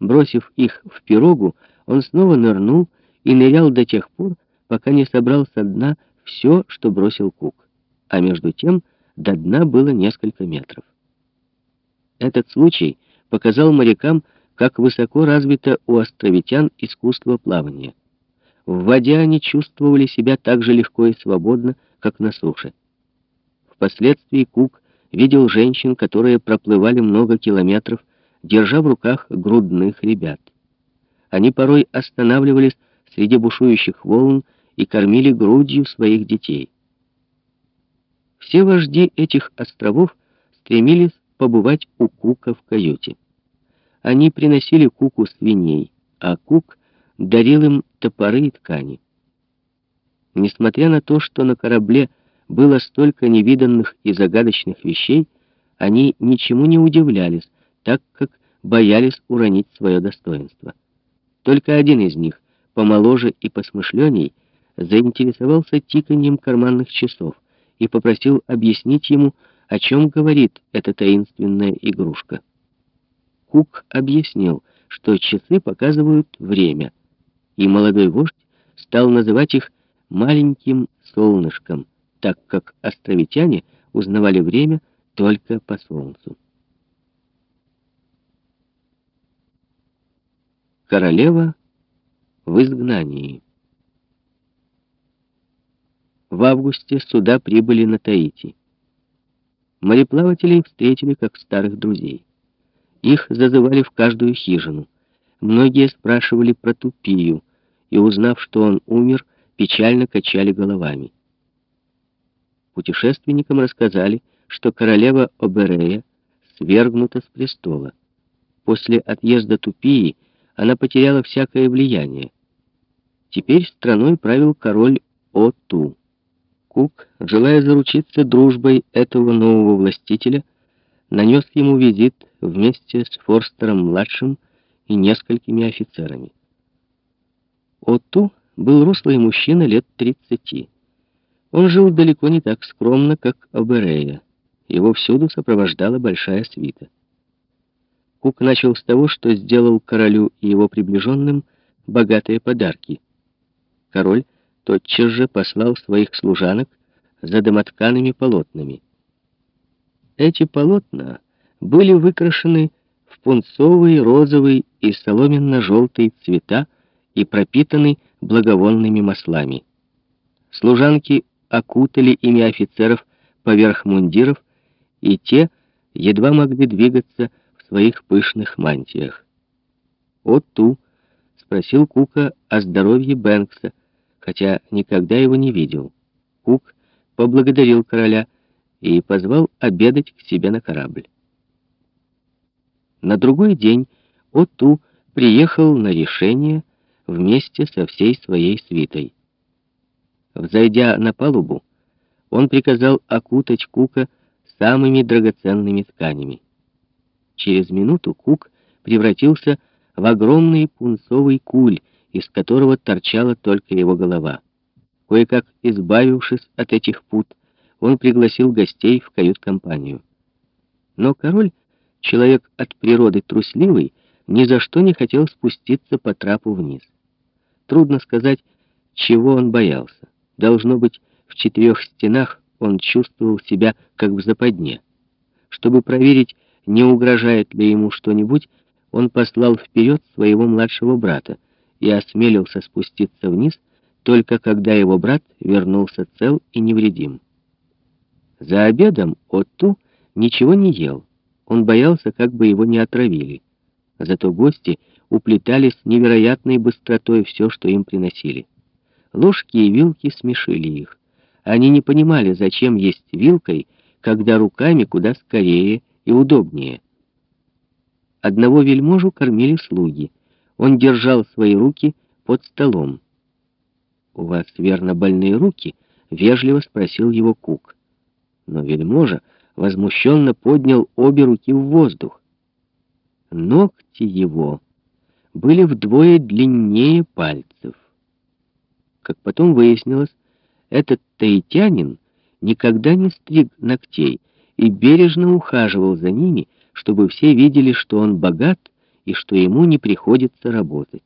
Бросив их в пирогу, он снова нырнул и нырял до тех пор, пока не собрал со дна все, что бросил Кук. А между тем до дна было несколько метров. Этот случай показал морякам, как высоко развито у островитян искусство плавания. В воде они чувствовали себя так же легко и свободно, как на суше. Впоследствии Кук видел женщин, которые проплывали много километров, держа в руках грудных ребят. Они порой останавливались среди бушующих волн и кормили грудью своих детей. Все вожди этих островов стремились побывать у Кука в каюте. Они приносили Куку свиней, а Кук дарил им топоры и ткани. Несмотря на то, что на корабле было столько невиданных и загадочных вещей, они ничему не удивлялись, так как боялись уронить свое достоинство. Только один из них, помоложе и посмышленней, заинтересовался тиканьем карманных часов и попросил объяснить ему, о чем говорит эта таинственная игрушка. Кук объяснил, что часы показывают время, и молодой вождь стал называть их «маленьким солнышком», так как островитяне узнавали время только по солнцу. Королева в изгнании. В августе суда прибыли на Таити. Мореплавателей встретили как старых друзей. Их зазывали в каждую хижину. Многие спрашивали про Тупию, и, узнав, что он умер, печально качали головами. Путешественникам рассказали, что королева Оберея свергнута с престола. После отъезда Тупии она потеряла всякое влияние. Теперь страной правил король Оту. Кук, желая заручиться дружбой этого нового властителя, нанес ему визит вместе с Форстером-младшим и несколькими офицерами. Оту был рослый мужчина лет 30. Он жил далеко не так скромно, как Аберея. Его всюду сопровождала большая свита. Кук начал с того, что сделал королю и его приближенным богатые подарки. Король тотчас же послал своих служанок за домоткаными полотнами. Эти полотна были выкрашены в пунцовый, розовый и соломенно-желтый цвета и пропитаны благовонными маслами. Служанки окутали ими офицеров поверх мундиров, и те едва могли двигаться своих пышных мантиях. «О-ту!» — спросил Кука о здоровье Бэнкса, хотя никогда его не видел. Кук поблагодарил короля и позвал обедать к себе на корабль. На другой день Оту приехал на решение вместе со всей своей свитой. Взойдя на палубу, он приказал окутать Кука самыми драгоценными тканями. Через минуту Кук превратился в огромный пунцовый куль, из которого торчала только его голова. Кое-как избавившись от этих пут, он пригласил гостей в кают-компанию. Но король, человек от природы трусливый, ни за что не хотел спуститься по трапу вниз. Трудно сказать, чего он боялся. Должно быть, в четырех стенах он чувствовал себя как в западне. Чтобы проверить, не угрожает ли ему что-нибудь, он послал вперед своего младшего брата, и осмелился спуститься вниз, только когда его брат вернулся цел и невредим. За обедом Отту ничего не ел. Он боялся, как бы его не отравили. Зато гости уплетали с невероятной быстротой все, что им приносили. Ложки и вилки смешили их. Они не понимали, зачем есть вилкой, когда руками куда скорее и удобнее. Одного вельможу кормили слуги — он держал свои руки под столом. «У вас, верно, больные руки?» — вежливо спросил его Кук. Но вельможа возмущенно поднял обе руки в воздух. Ногти его были вдвое длиннее пальцев. Как потом выяснилось, этот таитянин никогда не стриг ногтей и бережно ухаживал за ними, чтобы все видели, что он богат и что ему не приходится работать.